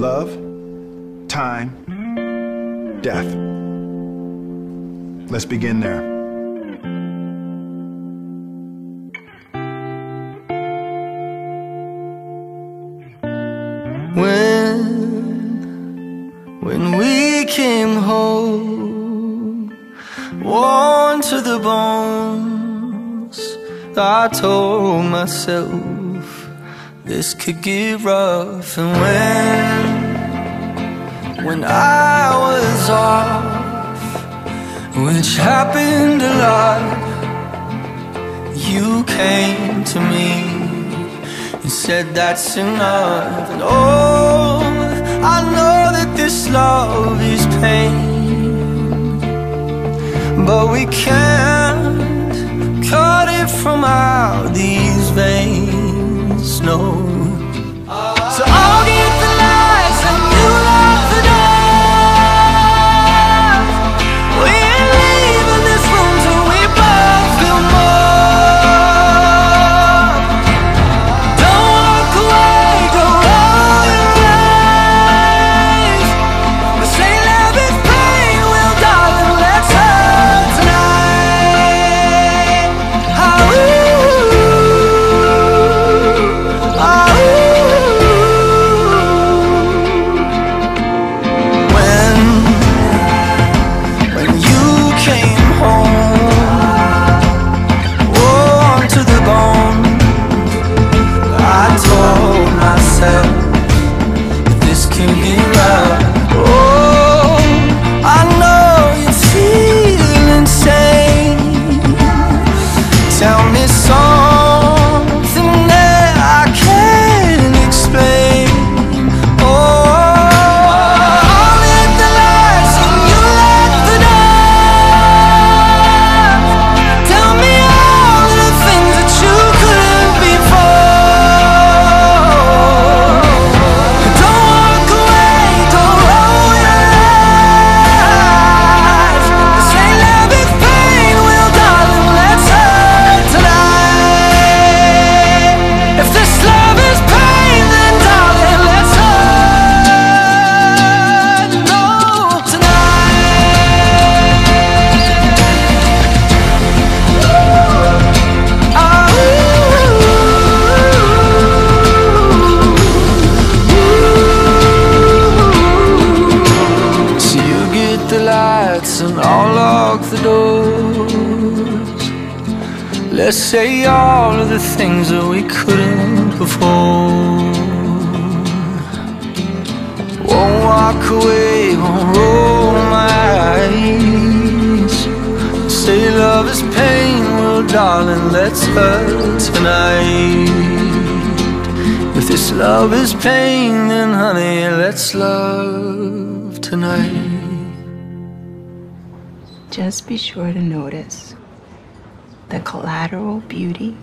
love, time, death. Let's begin there. When, when we came home, worn to the bones, I told myself this could get rough. And when, when I was off, which happened a lot, you came to me and said that's enough. And oh, I know that this love is pain, but we can't lights and I'll lock the doors. Let's say all of the things that we couldn't before. Won't walk away, won't roll my eyes. Say love is pain, well, darling, let's hurt tonight. If this love is pain, then honey, let's love tonight. Just be sure to notice the collateral beauty